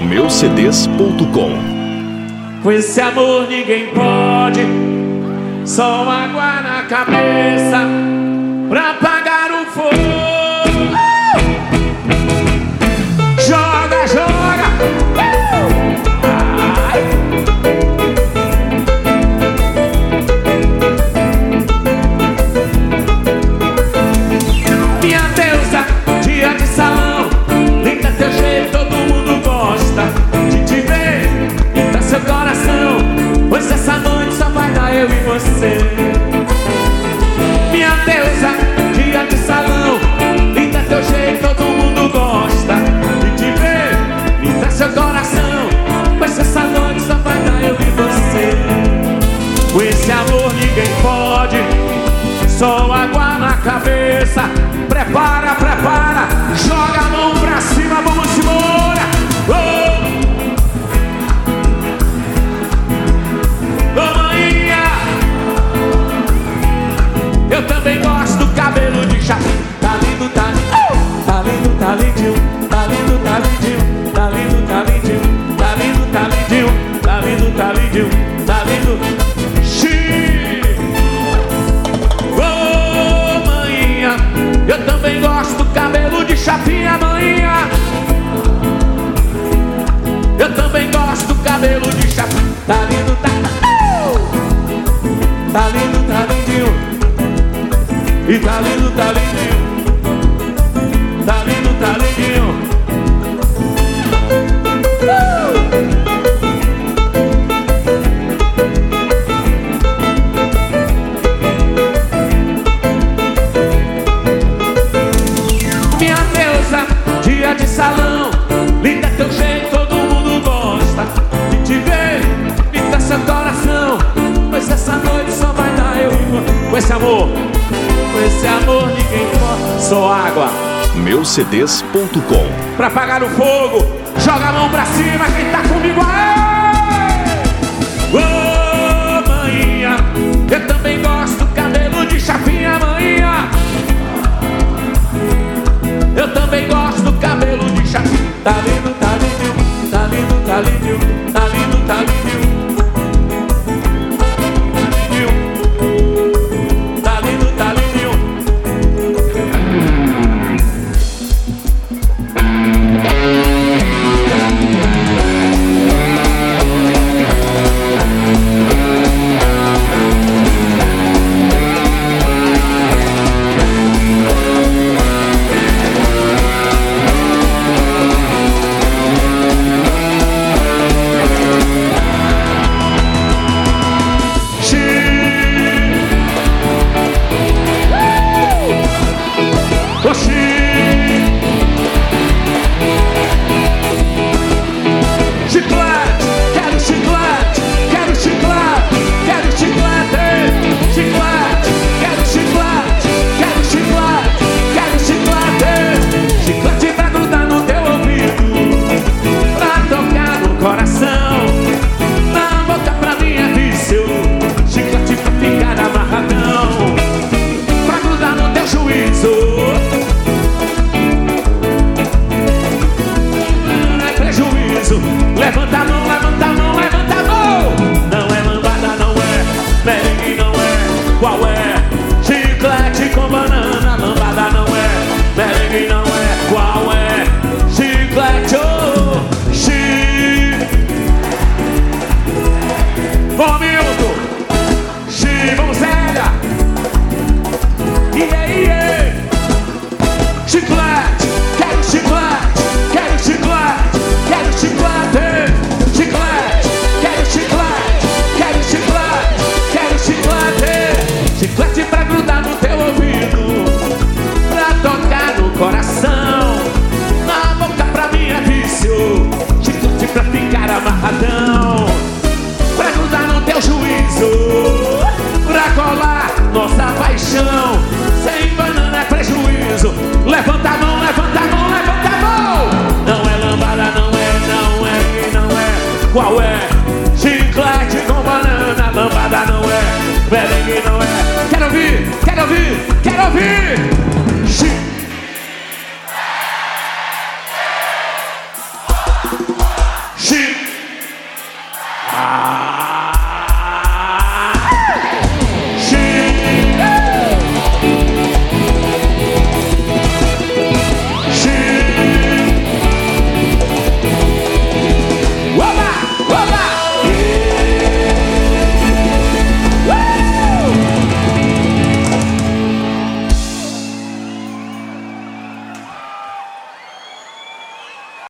meucds.com com esse amor ninguém pode, só água na cabeça pra pagar. cabeça. cabelo de chapa. Tá lindo, tá. Tá lindo, tá lindinho. E tá lindo, tá lindo. amor. Com esse amor ninguém pode. Só água. Meucds.com Pra apagar o fogo, joga a mão pra cima, quem tá comigo aí! Uou! amarradão Pra ajudar no teu juízo Pra colar nossa paixão.